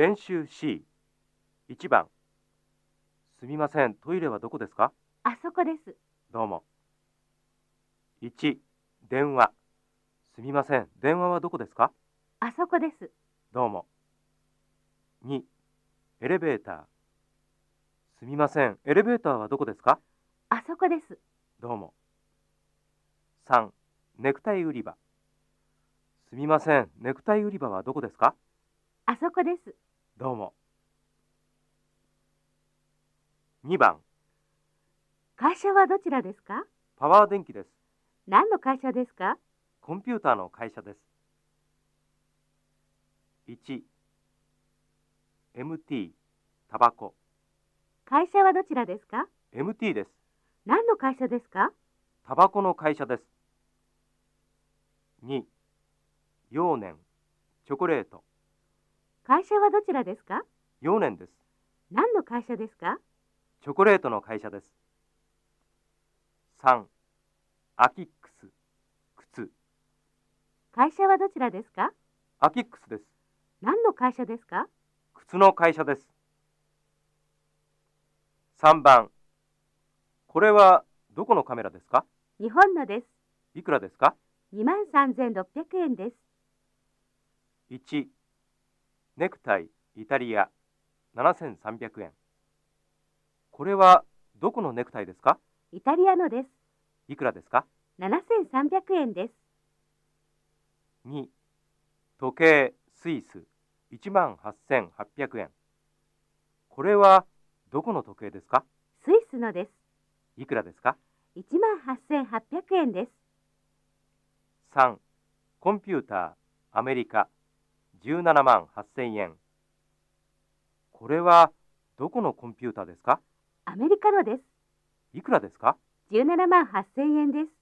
練習 C1 番。すみませんトイレはどこですか？あそこです。どうも。1電話。すみません電話はどこですか？あそこです。どうも。2エレベーター。すみませんエレベーターはどこですか？あそこです。どうも。3ネクタイ売り場。すみませんネクタイ売り場はどこですか？あそこです。どうも。2番。会社はどちらですか？パワー電気です。何の会社ですか？コンピューターの会社です。1 MT タバコ。会社はどちらですか？MT です。何の会社ですか？タバコの会社です。2幼年。チョコレート会社はどちらですか？幼年です。何の会社ですか？チョコレートの会社です。3アキックス。靴。会社はどちらですか？アキックスです。何の会社ですか？靴の会社です。3番これはどこのカメラですか？日本のです。いくらですか？2万3600円です。1ネクタイイタリア7300円これはどこのネクタイですか？イタリアのです。いくらですか？7300円です。2時計スイス1万8800円これはどこの時計ですか？スイスのです。いくらですか？1万8800円です。3コンピューターアメリカ17万8000円これはどこのコンピューターですか？アメリカのです。いくらですか？17万8000円です。